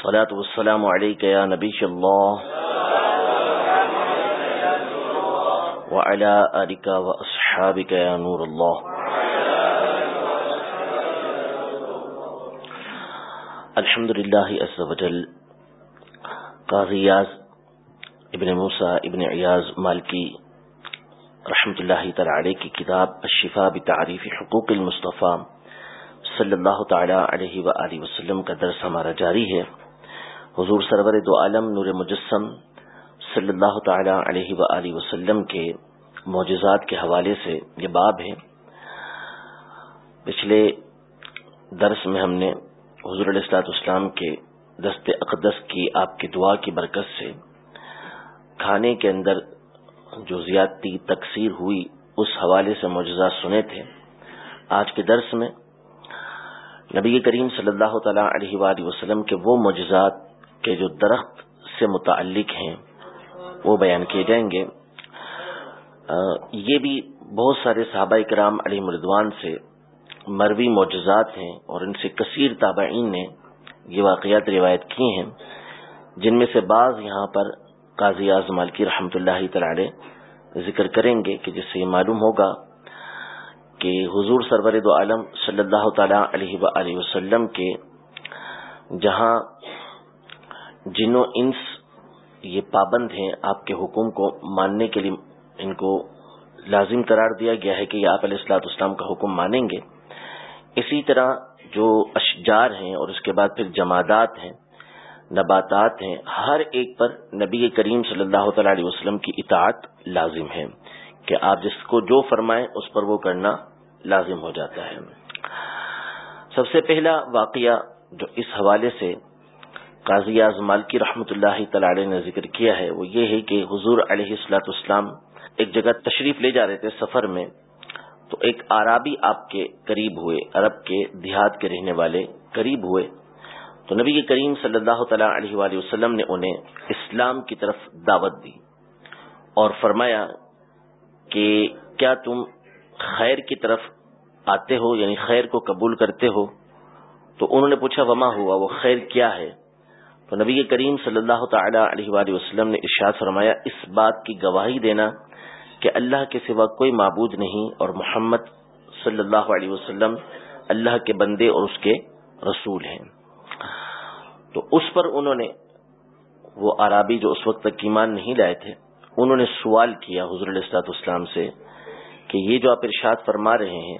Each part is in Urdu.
الصلاة والسلام عليك يا نبي الله. وعلى آلك وأصحابك يا نور الله. الحمد لله عز وجل. قاضی یاز ابن موسیٰ ابن عیاز مالکی رحمت اللہ تعالی کی کتاب الشفاء بتعریف حقوق المصطفیٰ صلی اللہ تعالی علیہ وآلہ وسلم کا درس ہمارا جاری ہے۔ حضور سرور دو عالم نور مجسم صلی اللہ تعالی علیہ و وسلم کے معجزات کے حوالے سے یہ باب ہے۔ پچھلے درس میں ہم نے حضور علیہ السلاط اسلام کے دست اقدس کی آپ کی دعا کی برکت سے کھانے کے اندر جو زیادتی تکثیر ہوئی، اس حوالے سے معجزات سنے تھے۔ آج کے درس میں نبی کریم صلی اللہ تعالی علیہ وآلہ وسلم کے وہ معجزات کے جو درخت سے متعلق ہیں، وہ بیان کیے جائیں گے۔ یہ بھی بہت سارے صحابہ کرام علی مردوان سے مروی معجزات ہیں اور ان سے کثیر تابعین نے یہ واقعات روایت کی ہیں، جن میں سے بعض یہاں پر قاضی اعظم مالکی رحمۃ اللہ تعالی ذکر کریں گے کہ جس سے یہ معلوم ہوگا کہ حضور سرور دو عالم صلی اللہ تعالی علیہ و وسلم کے جہاں جنوں انس یہ پابند ہیں، آپ کے حکم کو ماننے کے لیے ان کو لازم قرار دیا گیا ہے کہ یہ آپ علیہ السلاط اسلام کا حکم مانیں گے۔ اسی طرح جو اشجار ہیں اور اس کے بعد پھر جمادات ہیں، نباتات ہیں، ہر ایک پر نبی کریم صلی اللہ تعالی علیہ وسلم کی اطاعت لازم ہے کہ آپ جس کو جو فرمائیں اس پر وہ کرنا لازم ہو جاتا ہے۔ سب سے پہلا واقعہ جو اس حوالے سے قاضی اعظم کی رحمۃ اللہ تعالی نے ذکر کیا ہے، وہ یہ ہے کہ حضور علیہ السلاۃ اسلام ایک جگہ تشریف لے جا رہے تھے سفر میں، تو ایک عرابی آپ کے قریب ہوئے، عرب کے دیہات کے رہنے والے قریب ہوئے۔ تو نبی کریم صلی اللہ تعالی علیہ وآلہ وسلم نے انہیں اسلام کی طرف دعوت دی اور فرمایا کہ کیا تم خیر کی طرف آتے ہو یعنی خیر کو قبول کرتے ہو؟ تو انہوں نے پوچھا، وما ہوا؟ وہ خیر کیا ہے؟ تو نبی کریم صلی اللہ تعالی علیہ وآلہ وسلم نے ارشاد فرمایا، اس بات کی گواہی دینا کہ اللہ کے سوا کوئی معبود نہیں اور محمد صلی اللہ علیہ وسلم اللہ کے بندے اور اس کے رسول ہیں۔ تو اس پر انہوں نے وہ عرابی جو اس وقت تک ایمان نہیں لائے تھے، انہوں نے سوال کیا حضر السلاط اسلام سے کہ یہ جو آپ ارشاد فرما رہے ہیں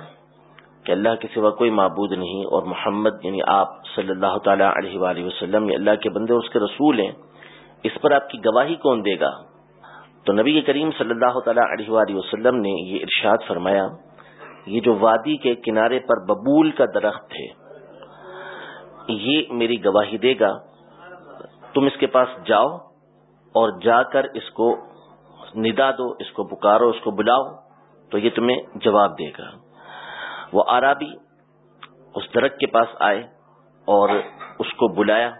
کہ اللہ کے سوا کوئی معبود نہیں اور محمد یعنی آپ صلی اللہ تعالی علیہ وآلہ وسلم، یہ اللہ کے بندے اس کے رسول ہیں، اس پر آپ کی گواہی کون دے گا؟ تو نبی کریم صلی اللہ تعالی علیہ وآلہ وسلم نے یہ ارشاد فرمایا، یہ جو وادی کے کنارے پر ببول کا درخت ہے، یہ میری گواہی دے گا، تم اس کے پاس جاؤ اور جا کر اس کو ندا دو، اس کو پکارو، اس کو بلاؤ، تو یہ تمہیں جواب دے گا۔ وہ آرابی اس درخت کے پاس آئے اور اس کو بلایا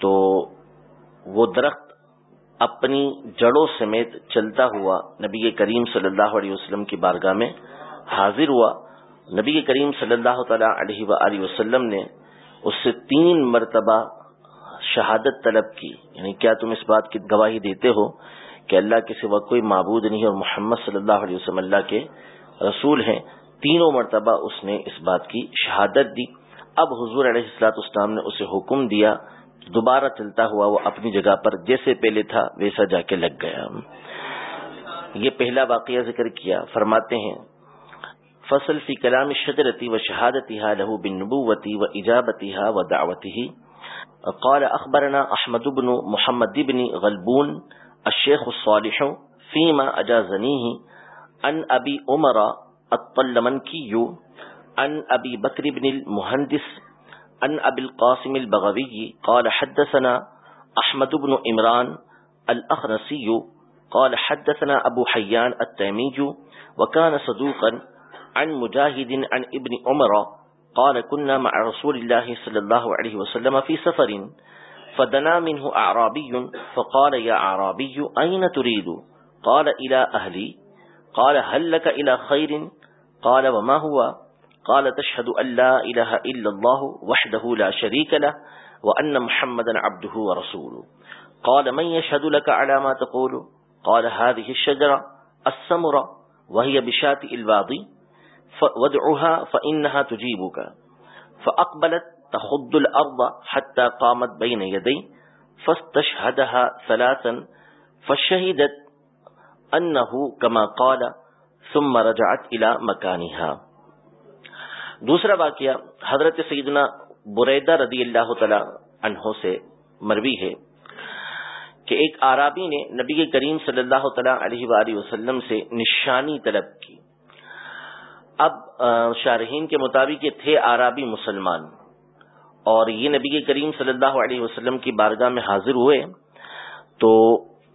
تو وہ درخت اپنی جڑوں سمیت چلتا ہوا نبی کریم صلی اللہ علیہ وسلم کی بارگاہ میں حاضر ہوا۔ نبی کریم صلی اللہ تعالی علیہ و وسلم نے اس سے تین مرتبہ شہادت طلب کی۔ یعنی کیا تم اس بات کی گواہی دیتے ہو کہ اللہ کے سوا کوئی معبود نہیں اور محمد صلی اللہ علیہ وسلم اللہ کے رسول ہیں؟ تینوں مرتبہ اس نے اس بات کی شہادت دی۔ اب حضور علیہ السلاط اسلام نے اسے حکم دیا دوبارہ چلتا ہوا وہ اپنی جگہ پر جیسے پہلے تھا ویسا جا کے لگ گیا۔ یہ پہلا واقعہ ذکر کیا۔ فرماتے ہیں، فصل فی کلام شجرتی و شہادتی لہو بن نبوتی و ایجابتی و دعوتی قال اخبرنا احمد بن محمد بن غلبون الشیخ الصالح فیما اجازنیہ ان ابی عمرہ الطلمنكي عن أبي بكر بن المهندس عن أبي القاسم البغوي قال حدثنا احمد بن عمران الأخنسي قال حدثنا أبو حيان التيمي وكان صدوقا عن مجاهد عن ابن عمر، قال كنا مع رسول الله صلى الله عليه وسلم في سفر، فدنا منه أعرابي فقال يا أعرابي أين تريد قال إلى أهلي قال هل لك إلى خير؟ قال وما هو؟ قال تشهد أن لا إله إلا الله وحده لا شريك له وأن محمدا عبده ورسوله. قال من يشهد لك على ما تقول؟ قال هذه الشجرة السمرة وهي بشاة الواضي وادعها فإنها تجيبك. فأقبلت تخض الأرض حتى قامت بين يدي فاستشهدها ثلاثا، فشهدت أنه كما قال، ثم رجعت إلى مكانها دوسرا واقعہ حضرت سیدنا بریدہ رضی اللہ تعالی عنہ سے مروی ہے کہ ایک آرابی نے نبی کریم صلی اللہ تعالی علیہ وآلہ وسلم سے نشانی طلب کی۔ اب شارحین کے مطابق یہ تھے آرابی مسلمان۔ اور یہ نبی کریم صلی اللہ علیہ وسلم کی بارگاہ میں حاضر ہوئے، تو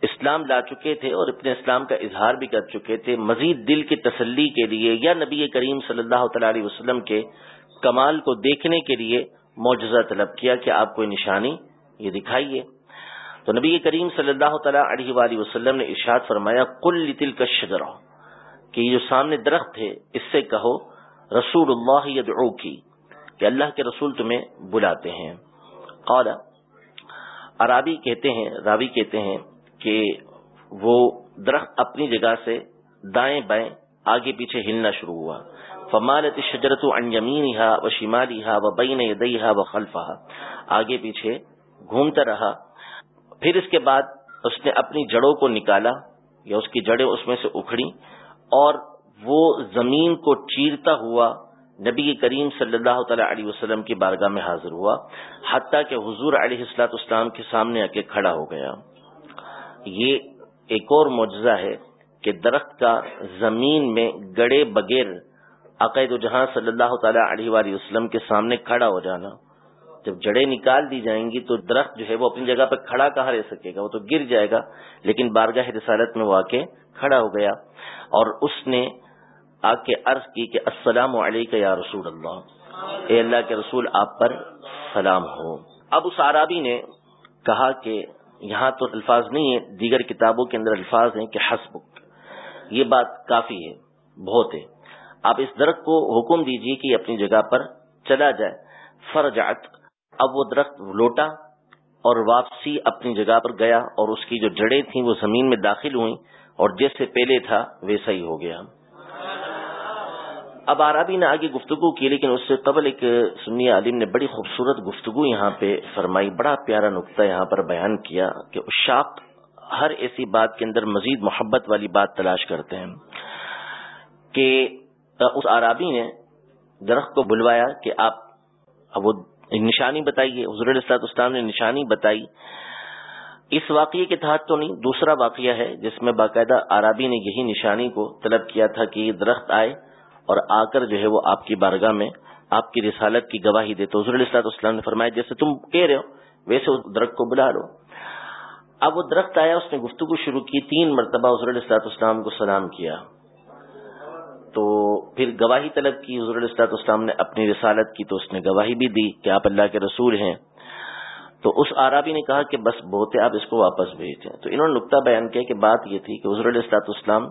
اسلام لا چکے تھے اور اپنے اسلام کا اظہار بھی کر چکے تھے۔ مزید دل کی تسلی کے لیے یا نبی کریم صلی اللہ تعالی علیہ وسلم کے کمال کو دیکھنے کے لیے معجزہ طلب کیا کہ آپ کوئی نشانی یہ دکھائیے۔ تو نبی کریم صلی اللہ تعالیٰ علیہ وآلہ وسلم نے ارشاد فرمایا کل لتل کا شجرہ کہ یہ جو سامنے درخت ہے، اس سے کہو، رسول اللہ یدعو کی کہ اللہ کے رسول تمہیں بلاتے ہیں۔ قال، عرابی کہتے ہیں، راوی کہتے ہیں کہ وہ درخت اپنی جگہ سے دائیں بائیں آگے پیچھے ہلنا شروع ہوا۔ فمالت شجرت عن یمینها و شمالها و بین یدیها و خلفها آگے پیچھے گھومتا رہا۔ پھر اس کے بعد اس نے اپنی جڑوں کو نکالا، یا اس کی جڑیں اس میں سے اکھڑی، اور وہ زمین کو چیرتا ہوا نبی کریم صلی اللہ تعالی علیہ وسلم کی بارگاہ میں حاضر ہوا، حتیٰ کہ حضور علیہ السلاط اسلام کے سامنے آ کے کھڑا ہو گیا۔ یہ ایک اور معجزہ ہے کہ درخت کا زمین میں گڑے بغیر عقائد جہاں صلی اللہ تعالی علیہ وآلہ وسلم کے سامنے کھڑا ہو جانا۔ جب جڑیں نکال دی جائیں گی تو درخت جو ہے وہ اپنی جگہ پہ کھڑا کہاں رہ سکے گا؟ وہ تو گر جائے گا، لیکن بارگاہ رسالت میں وہ آ کے کھڑا ہو گیا اور اس نے آ کے عرض کی کہ السلام علیکم یا رسول اللہ۔ اے اللہ کے رسول، آپ پر سلام ہو۔ اب اس عرابی نے کہا کہ یہاں تو الفاظ نہیں ہے دیگر کتابوں کے اندر الفاظ ہیں کہ حسبک۔ یہ بات کافی ہے، بہت ہے۔ آپ اس درخت کو حکم دیجیے کہ اپنی جگہ پر چلا جائے۔ فرجعت، اب وہ درخت لوٹا اور واپسی اپنی جگہ پر گیا اور اس کی جو جڑیں تھیں وہ زمین میں داخل ہوئیں اور جیسے پہلے تھا، ویسا ہی ہو گیا۔ اب آرابی نے آگے گفتگو کی، لیکن اس سے قبل ایک سنی عالم نے بڑی خوبصورت گفتگو یہاں پہ فرمائی، بڑا پیارا نقطہ یہاں پر بیان کیا کہ اشاق ہر ایسی بات کے اندر مزید محبت والی بات تلاش کرتے ہیں کہ اس آرابی نے درخت کو بلوایا کہ آپ وہ نشانی بتائیے حضور السلاط اسلام نے نشانی بتائی۔ اس واقعے کے تحت تو نہیں، دوسرا واقعہ ہے جس میں باقاعدہ عربی نے یہی نشانی کو طلب کیا تھا کہ یہ درخت آئے اور آ کر جو ہے وہ آپ کی بارگاہ میں آپ کی رسالت کی گواہی دے تو حضور السلاط اسلام نے فرمایا، جیسے تم کہہ رہے ہو، ویسے اس درخت کو بلا لو۔ اب وہ درخت آیا، اس نے گفتگو شروع کی، تین مرتبہ حضور السلاط اسلام کو سلام کیا۔ تو پھر گواہی طلب کی، حضور السلاط اسلام نے اپنی رسالت کی تو اس نے گواہی بھی دی کہ آپ اللہ کے رسول ہیں۔ تو اس آرابی نے کہا کہ بس بہت آپ اس کو واپس بھیج دیں تو انہوں نے نقطہ بیان کیا کہ بات یہ تھی کہ حضور السلاط اسلام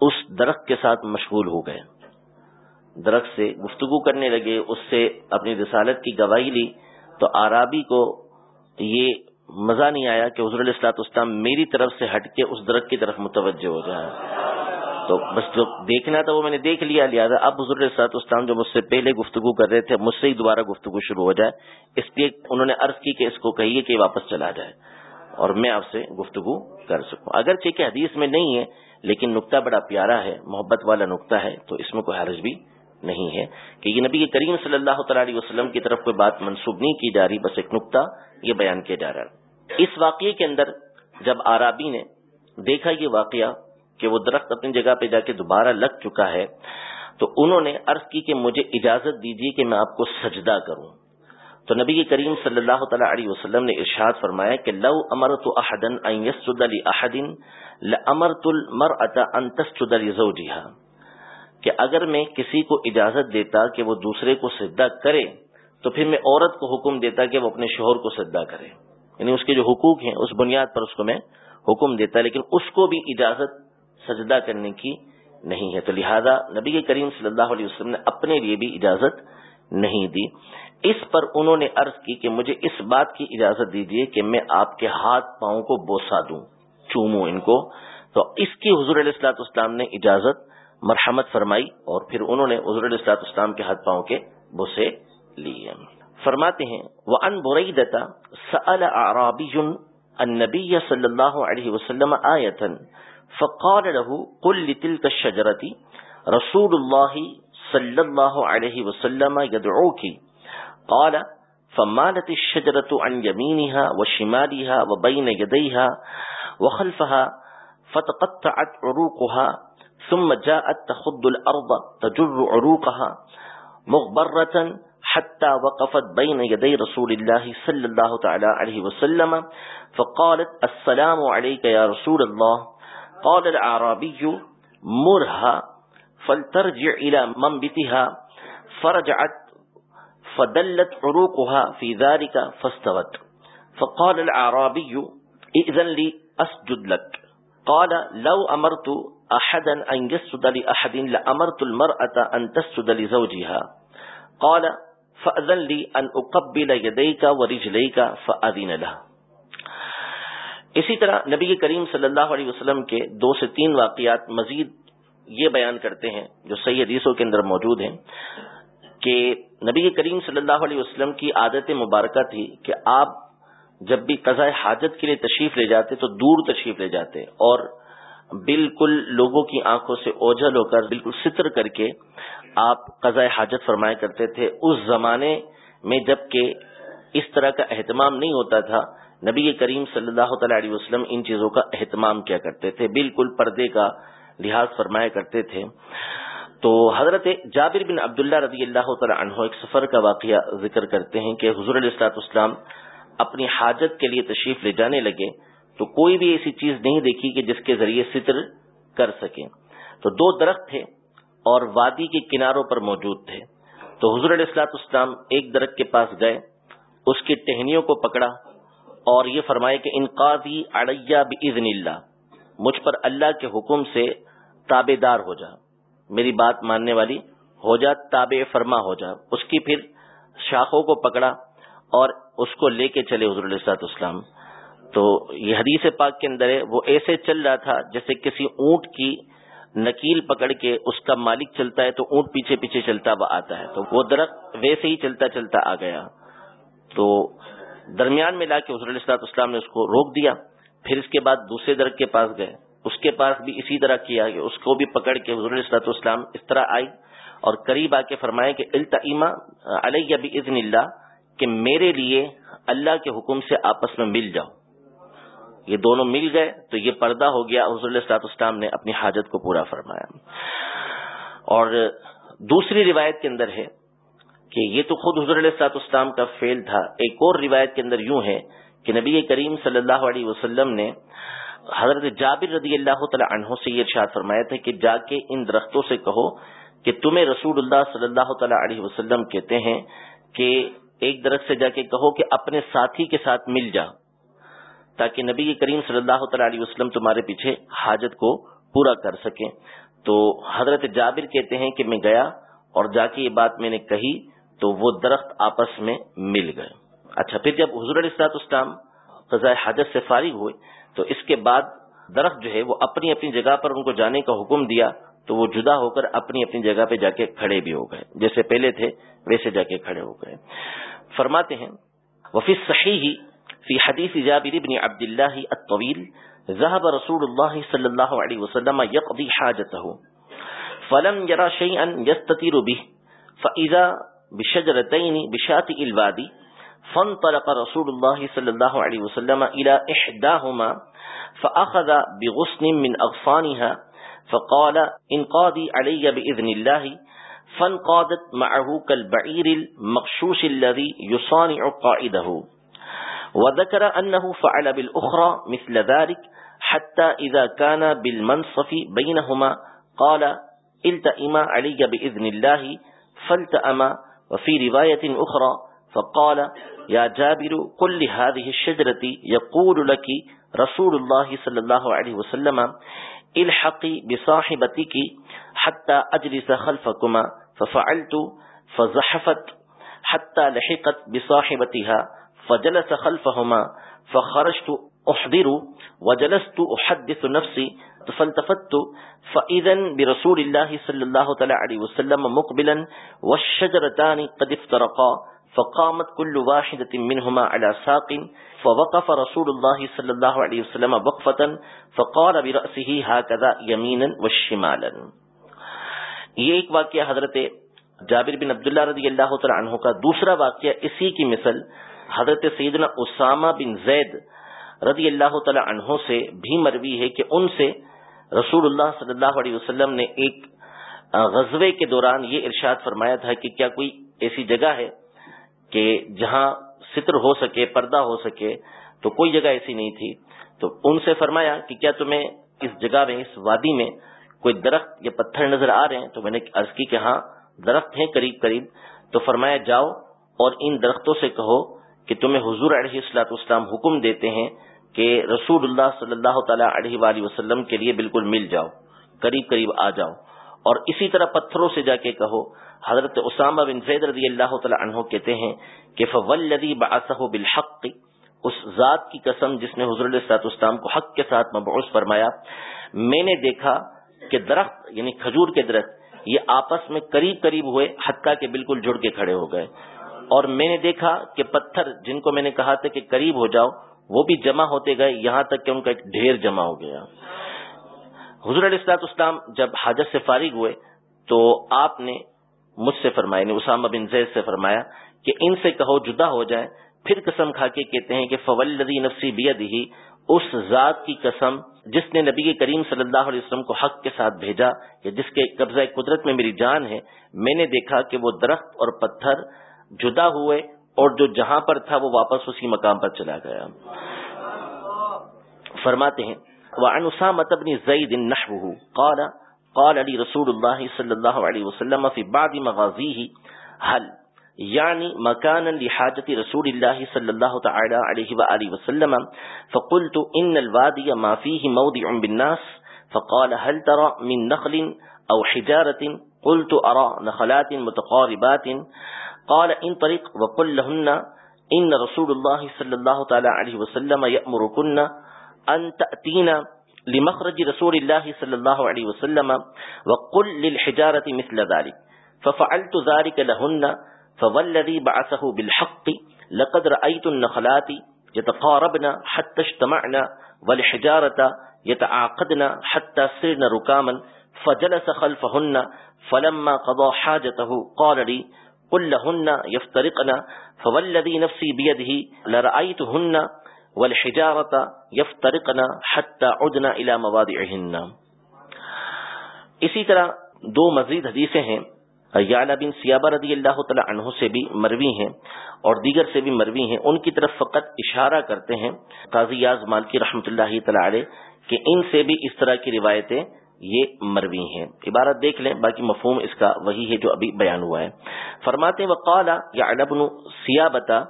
اس درخت کے ساتھ مشغول ہو گئے۔ درخت سے گفتگو کرنے لگے، اس سے اپنی رسالت کی گواہی لی، تو آرابی کو یہ مزہ نہیں آیا کہ حضور السلاط اسلام میری طرف سے ہٹ کے اس درخت کی طرف متوجہ ہو جائے تو بس جو دیکھنا تھا وہ میں نے دیکھ لیا، لہٰذا اب حضور سات اسلام جو مجھ سے پہلے گفتگو کر رہے تھے، مجھ سے ہی دوبارہ گفتگو شروع ہو جائے۔ اس لیے انہوں نے عرض کی کہ اس کو کہیے کہ واپس چلا جائے۔ اور میں آپ سے گفتگو کر سکوں۔ اگر کہ حدیث میں نہیں ہے، لیکن نقطہ بڑا پیارا ہے، محبت والا نقطہ ہے، تو اس میں کوئی حرج بھی نہیں ہے کہ یہ نبی کریم صلی اللہ تعالی وسلم کی طرف کوئی بات منسوب نہیں کی جا رہی، بس ایک نقطہ یہ بیان کیا جا رہا ہے۔ اس واقعے کے اندر جب آرابی نے دیکھا یہ واقعہ کہ وہ درخت اپنی جگہ پہ جا کے دوبارہ لگ چکا ہے، تو انہوں نے عرض کی کہ مجھے اجازت دیجیے کہ میں آپ کو سجدہ کروں۔ تو نبی کریم صلی اللہ تعالی علیہ وسلم نے ارشاد فرمایا کہ لو امرت احدا ان يسجد لاحد لامرت المراه ان تسجد لزوجها۔ کہ اگر میں کسی کو اجازت دیتا کہ وہ دوسرے کو سجدہ کرے، تو پھر میں عورت کو حکم دیتا کہ وہ اپنے شوہر کو سجدہ کرے۔ یعنی اس کے جو حقوق ہیں، اس بنیاد پر اس کو میں حکم دیتا، لیکن اس کو بھی اجازت سجدہ کرنے کی نہیں ہے۔ تو لہذا نبی کریم صلی اللہ علیہ وسلم نے اپنے لیے بھی اجازت نہیں دی۔ اس پر انہوں نے عرض کی کہ مجھے اس بات کی اجازت دیجیے کہ میں آپ کے ہاتھ پاؤں کو بوسا دوں، چوموں ان کو۔ تو اس کی حضور علیہ السلاط اسلام نے اجازت مرحمت فرمائی اور پھر انہوں نے حضور السلاط اسلام کے ہاتھ پاؤں کے بوسے لیے۔ فرماتے ہیں وہ ان برئی دتا سل النبی صلی اللہ علیہ وسلم آیتن فقال له قل لتلك الشجرة رسول الله صلى الله عليه وسلم يدعوك۔ قال، فمالت الشجرة عن يمينها وشمالها وبين يديها وخلفها فتقطعت عروقها ثم جاءت تخض الأرض تجر عروقها مغبرة حتى وقفت بين يدي رسول الله صلى الله تعالى عليه وسلم، فقالت السلام عليك يا رسول الله. قال العربي مرها فلترجع إلى منبتها، فرجعت فدلت عروقها في ذلك فاستوت. فقال العرابي ائذن لي أسجد لك. قال، لو أمرت أحدا أن يسجد لأحد لأمرت المرأة أن تسجد لزوجها. قال، فأذن لي أن أقبل يديك ورجليك فأذن له. اسی طرح نبی کریم صلی اللہ علیہ وسلم کے دو سے تین واقعات مزید یہ بیان کرتے ہیں، جو صحیح حدیثوں کے اندر موجود ہیں، کہ نبی کریم صلی اللہ علیہ وسلم کی عادت مبارکہ تھی کہ آپ جب بھی قضاء حاجت کے لیے تشریف لے جاتے تو دور تشریف لے جاتے اور بالکل لوگوں کی آنکھوں سے اوجھل ہو کر، بالکل ستر کر کے آپ قضاء حاجت فرمایا کرتے تھے۔ اس زمانے میں جبکہ اس طرح کا اہتمام نہیں ہوتا تھا، نبی کریم صلی اللہ تعالی علیہ وسلم ان چیزوں کا اہتمام کیا کرتے تھے، بالکل پردے کا لحاظ فرمایا کرتے تھے۔ تو حضرت جابر بن عبداللہ رضی اللہ تعالی عنہ ایک سفر کا واقعہ ذکر کرتے ہیں کہ حضور علیہ السلاط اسلام اپنی حاجت کے لیے تشریف لے جانے لگے۔ تو کوئی بھی ایسی چیز نہیں دیکھی کہ جس کے ذریعے ستر کر سکے تو دو درخت تھے اور وادی کے کناروں پر موجود تھے۔ تو حضور علیہ السلاط اسلام ایک درخت کے پاس گئے، اس کی ٹہنیوں کو پکڑا اور یہ فرمائے کہ انقاضی اڑیا بزن اللہ، مجھ پر اللہ کے حکم سے تابے دار ہو جا۔ میری بات ماننے والی ہو جا، تابع فرما ہو جا۔ اس کی پھر شاخوں کو پکڑا اور اس کو لے کے چلے حضور علیہ اسلام تو یہ حدیث پاک کے اندر ہے، وہ ایسے چل رہا تھا جیسے کسی اونٹ کی نکیل پکڑ کے اس کا مالک چلتا ہے تو اونٹ پیچھے پیچھے چلتا ہوا آتا ہے، تو وہ درخت ویسے ہی چلتا چلتا آ گیا۔ تو درمیان میں لا کے حضور علیہ اسلام نے اس کو روک دیا، پھر اس کے بعد دوسرے درخت کے پاس گئے۔ اس کے پاس بھی اسی طرح کیا کہ اس کو بھی پکڑ کے حضور السلاط اسلام اس طرح آئی اور قریب آ کے فرمائے کہ التعیمہ علیہ ازن اللہ کہ میرے لیے اللہ کے حکم سے آپس میں مل جاؤ۔ یہ دونوں مل گئے تو یہ پردہ ہو گیا۔ حضور السلاط اسلام نے اپنی حاجت کو پورا فرمایا۔ اور دوسری روایت کے اندر ہے کہ یہ تو خود حضور السلاط اسلام کا فیل تھا۔ ایک اور روایت کے اندر یوں ہے کہ نبی کریم صلی اللہ علیہ وسلم نے حضرت جابر رضی اللہ تعالی عنہ سے یہ ارشاد فرمایا تھا کہ جا کے ان درختوں سے کہو کہ تمہیں رسول اللہ صلی اللہ تعالی علیہ وسلم کہتے ہیں کہ ایک درخت سے جا کے کہو کہ اپنے ساتھی کے ساتھ مل جا تاکہ نبی کریم صلی اللہ تعالی علیہ وسلم تمہارے پیچھے حاجت کو پورا کر سکیں۔ تو حضرت جابر کہتے ہیں کہ میں گیا اور جا کے یہ بات میں نے کہی تو وہ درخت آپس میں مل گئے۔ اچھا پھر جب حضور علیہ اسلام قضاء حاجت سے فارغ ہوئے تو اس کے بعد درخت جو ہے وہ اپنی اپنی جگہ پر ان کو جانے کا حکم دیا تو وہ جدا ہو کر اپنی اپنی جگہ پہ جا کے کھڑے بھی ہو گئے۔ جیسے پہلے تھے ویسے جا کے کھڑے ہو گئے۔ فرماتے ہیں وفی صحیح فی حدیث جابر بن عبد اللہ الطویل ذهب رسول الله صلى الله عليه وسلم يقضي حاجته، فلم يرى شيئا يستطير به، فإذا بشجرتين بشاطئ الوادي، فانطلق رسول الله صلى الله عليه وسلم إلى إحداهما، فأخذ بغصن من أغفانها فقال إن قاضي علي بإذن الله، فانقادت معه كالبعير المغشوش الذي يصانع قائده. وذكر أنه فعل بالأخرى مثل ذلك حتى إذا كان بالمنصف بينهما قال التئما علي بإذن الله فالتأما وفي رواية أخرى فقال يا جابر قل لهذه الشجرة يقول لك رسول الله صلى الله عليه وسلم الحقي بصاحبتك حتى أجلس خلفكما ففعلت فزحفت حتى لحقت بصاحبتها فجلس خلفهما فخرجت أحضر وجلست أحدث نفسي فالتفت فإذا برسول الله صلى الله عليه وسلم مقبلا والشجرتان قد افترقا، فقامت كل واحدة منهما على ساق، فوقف رسول الله صلى الله عليه وسلم وقفة، فقال برأسه هكذا يمينا والشمالا یہ ایک واقعہ حضرت جابر بن عبداللہ رضی اللہ تعالی عنہ کا دوسرا واقعہ اسی کی مثل حضرت سیدنا اسامہ بن زید رضی اللہ تعالی عنہ سے بھی مروی ہے کہ ان سے رسول اللہ صلی اللہ علیہ وسلم نے ایک غزوے کے دوران یہ ارشاد فرمایا تھا کہ کیا کوئی ایسی جگہ ہے کہ جہاں ستر ہو سکے، پردہ ہو سکے، تو کوئی جگہ ایسی نہیں تھی۔ تو ان سے فرمایا کہ کیا تمہیں اس جگہ میں، اس وادی میں کوئی درخت یا پتھر نظر آ رہے ہیں؟ تو میں نے عرض کی کہ ہاں درخت ہیں قریب قریب۔ تو فرمایا جاؤ اور ان درختوں سے کہو کہ تمہیں حضور علیہ السلاط اسلام حکم دیتے ہیں کہ رسول اللہ صلی اللہ تعالی علیہ وآلہ وسلم کے لیے بالکل مل جاؤ، قریب قریب آ جاؤ۔ اور اسی طرح پتھروں سے جا کے کہو، حضرت اسامہ بن زید رضی اللہ تعالی عنہ کہتے ہیں کہ فولدی باسہ بالحق، اس ذات کی قسم جس نے حضور علیہ السلاط اسلام کو حق کے ساتھ مبعوث فرمایا، میں نے دیکھا کہ درخت یعنی کھجور کے درخت، یہ آپس میں قریب قریب ہوئے، حتیٰ کے بالکل جڑ کے کھڑے ہو گئے۔ اور میں نے دیکھا کہ پتھر جن کو میں نے کہا تھا کہ قریب ہو جاؤ، وہ بھی جمع ہوتے گئے، یہاں تک کہ ان کا ایک ڈھیر جمع ہو گیا۔ حضور علیہ السلاط اسلام جب حاجت سے فارغ ہوئے تو آپ نے مجھ سے فرمایا یعنی اسامہ بن زید سے فرمایا کہ ان سے کہو جدا ہو جائے۔ پھر قسم کھا کے کہتے ہیں کہ فول نفسی بید ہی اس ذات کی قسم جس نے نبی کریم صلی اللہ علیہ وسلم کو حق کے ساتھ بھیجا، یا جس کے قبضہ قدرت میں میری جان ہے، میں نے دیکھا کہ وہ درخت اور پتھر جدا ہوئے اور جو جہاں پر تھا وہ واپس اسی مقام پر چلا گیا۔ فرماتے ہیں، وعن اسامة بن زيد نحوه قال قال لي رسول الله صلى الله عليه وسلم في بعض مغازيه، هل يعني مكانا لحاجة رسول الله صلى الله تعالى عليه وآله وسلم، فقلت إن الوادي ما فيه موضع بالناس، فقال هل ترى من نخل أو حجارة؟ قلت أرى نخلات متقاربات قال ان طريق وقل لهن ان رسول الله صلى الله تعالى عليه وسلم يأمركن ان تأتين لمخرج رسول الله صلى الله عليه وسلم، وقل للحجارة مثل ذلك. ففعلت ذلك لهن، فوالذي بعثه بالحق، لقد رأيت النخلات يتقاربن حتى اجتمعنا والحجارة يتعاقدن حتى سرن ركاما، فجلس خلفهن، فلما قضى حاجته قال لي قل لهن يفترقن، فوالذي نفسي بيده لرأيتهن والحجارة يفترقن حتى عدنا إلى موادعهن اسی طرح دو مزید حدیثیں ہیں یعلا بن سیابہ رضی اللہ تعالی عنہ سے بھی مروی ہیں اور دیگر سے بھی مروی ہیں۔ ان کی طرف فقط اشارہ کرتے ہیں، قاضی یاز مالکی رحمت اللہ تعالی علیہ، کہ ان سے بھی اس طرح کی روایتیں یہ مروی ہیں۔ عبارت دیکھ لیں، باقی مفہوم اس کا وہی ہے جو ابھی بیان ہوا ہے۔ فرماتے وقال یا ابن سیابتا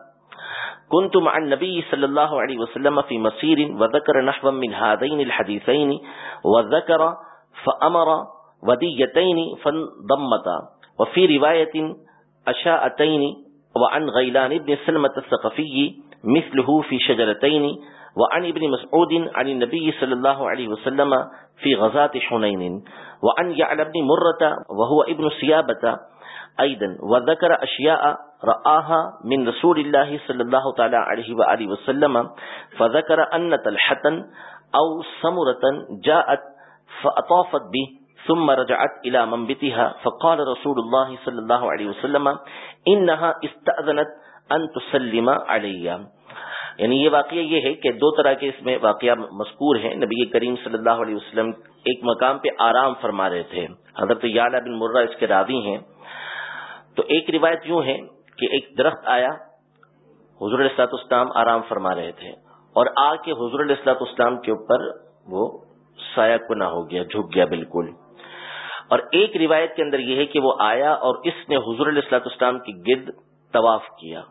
كنت مع النبي صلى الله عليه وسلم في مسير وذكر نحوا من هذين الحديثين وذكر فأمر وديتين فانضمتا۔ وفي رواية أشاءتين وعن غيلان بن سلمة الثقفي مثله في شجرتين وعن ابن مسعود عن النبي صلى الله عليه وسلم في غزات حنين، وعن يعلى بن مرة وهو ابن سيابة أيضا، وذكر أشياء رآها من رسول الله صلى الله تعالى عليه وآله وسلم، فذكر أن تلحة أو سمرة جاءت فأطافت به، ثم رجعت إلى منبتها، فقال رسول الله صلى الله عليه وسلم إنها استأذنت أن تسلم عليها یعنی یہ واقعہ یہ ہے کہ دو طرح کے اس میں واقعہ مذکور ہیں۔ نبی کریم صلی اللہ علیہ وسلم ایک مقام پہ آرام فرما رہے تھے۔ حضرت یعلا بن مرہ اس کے راوی ہیں۔ تو ایک روایت یوں ہے کہ ایک درخت آیا، حضور السلاط اسلام آرام فرما رہے تھے۔ اور آ کے حضور السلاط اسلام کے اوپر وہ سایہ کنا ہو گیا، جھک گیا بالکل۔ اور ایک روایت کے اندر یہ ہے کہ وہ آیا اور اس نے حضور السلاط اسلام کی گرد طواف کیا۔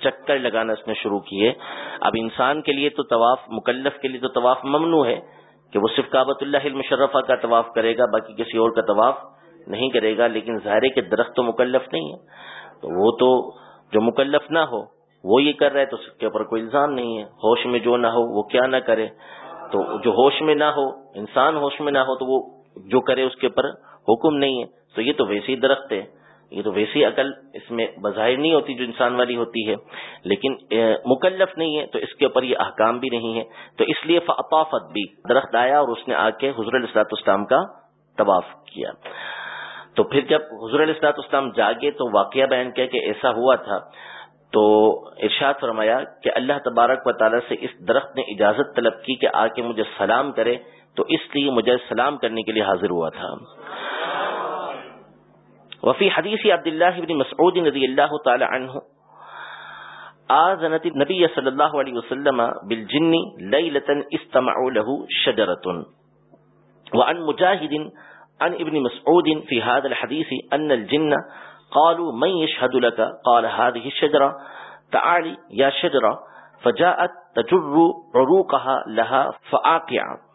چکر لگانا اس نے شروع کیے اب انسان کے لیے تو طواف، مکلف کے لیے تو طواف ممنوع ہے کہ وہ صرف کابت اللہ المشرفہ کا طواف کرے گا، باقی کسی اور کا طواف نہیں کرے گا، لیکن ظاہر کے درخت تو مکلف نہیں ہے۔ تو وہ تو جو مکلف نہ ہو، وہ یہ کر رہا ہے تو اس کے اوپر کوئی الزام نہیں ہے۔ ہوش میں جو نہ ہو، وہ کیا نہ کرے۔ تو جو ہوش میں نہ ہو، انسان ہوش میں نہ ہو، تو وہ جو کرے اس کے اوپر حکم نہیں ہے۔ تو یہ تو ویسے ہی درخت ہے۔ یہ تو ویسی عقل اس میں بظاہر نہیں ہوتی جو انسان والی ہوتی ہے، لیکن مکلف نہیں ہے، تو اس کے اوپر یہ احکام بھی نہیں ہے تو اس لیے فطافت بھی درخت آیا اور اس نے آ کے حضر السلاط اسلام کا طواف کیا۔ تو پھر جب حضر السلاط اسلام جاگے تو واقعہ بیان کیا کہ ایسا ہوا تھا۔ تو ارشاد فرمایا کہ اللہ تبارک و تعالیٰ سے اس درخت نے اجازت طلب کی کہ آ کے مجھے سلام کرے، تو اس لیے مجھے سلام کرنے کے لیے حاضر ہوا تھا۔ وفي حديث عبد الله بن مسعود رضي الله تعالى عنه، آذنت النبي صلى الله عليه وسلم بالجن ليلة استمعوا له شجرة. وعن مجاهد، عن ابن مسعود في هذا الحديث أن الجن قالوا من يشهد لك؟ قال هذه الشجرة. تعالي يا شجرة. فجاءت تجر عروقها لها فآقع.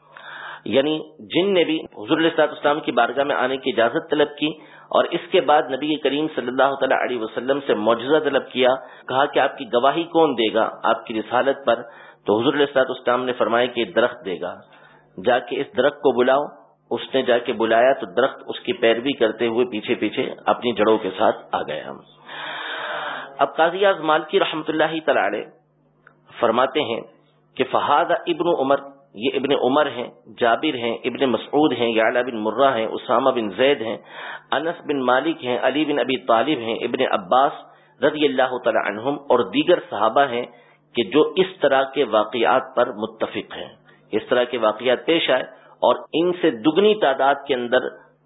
یعنی جن نے بھی حضور علیہ السلام کی بارگاہ میں آنے کی اجازت طلب کی اور اس کے بعد نبی کریم صلی اللہ تعالی علیہ وسلم سے معجزہ طلب کیا، کہا کہ آپ کی گواہی کون دے گا؟ آپ کی رسالت پر۔ تو حضور علیہ اسلام نے فرمایا کہ درخت دے گا۔ جا کے اس درخت کو بلاؤ۔ اس نے جا کے بلایا تو درخت اس کی پیروی کرتے ہوئے پیچھے پیچھے اپنی جڑوں کے ساتھ آ گیا اب قاضی مالکی رحمت اللہ تعالی فرماتے ہیں کہ فہاد ابن عمر یہ ابن عمر ہیں، جابر ہیں، ابن مسعود ہیں، یعلا بن مرہ ہیں، اسامہ بن زید ہیں، انس بن مالک ہیں، علی بن ابی طالب ہیں، ابن عباس رضی اللہ تعالی عنہم اور دیگر صحابہ ہیں کہ جو اس طرح کے واقعات پر متفق ہیں۔ اس طرح کے واقعات پیش آئے اور ان سے دگنی تعداد کے اندر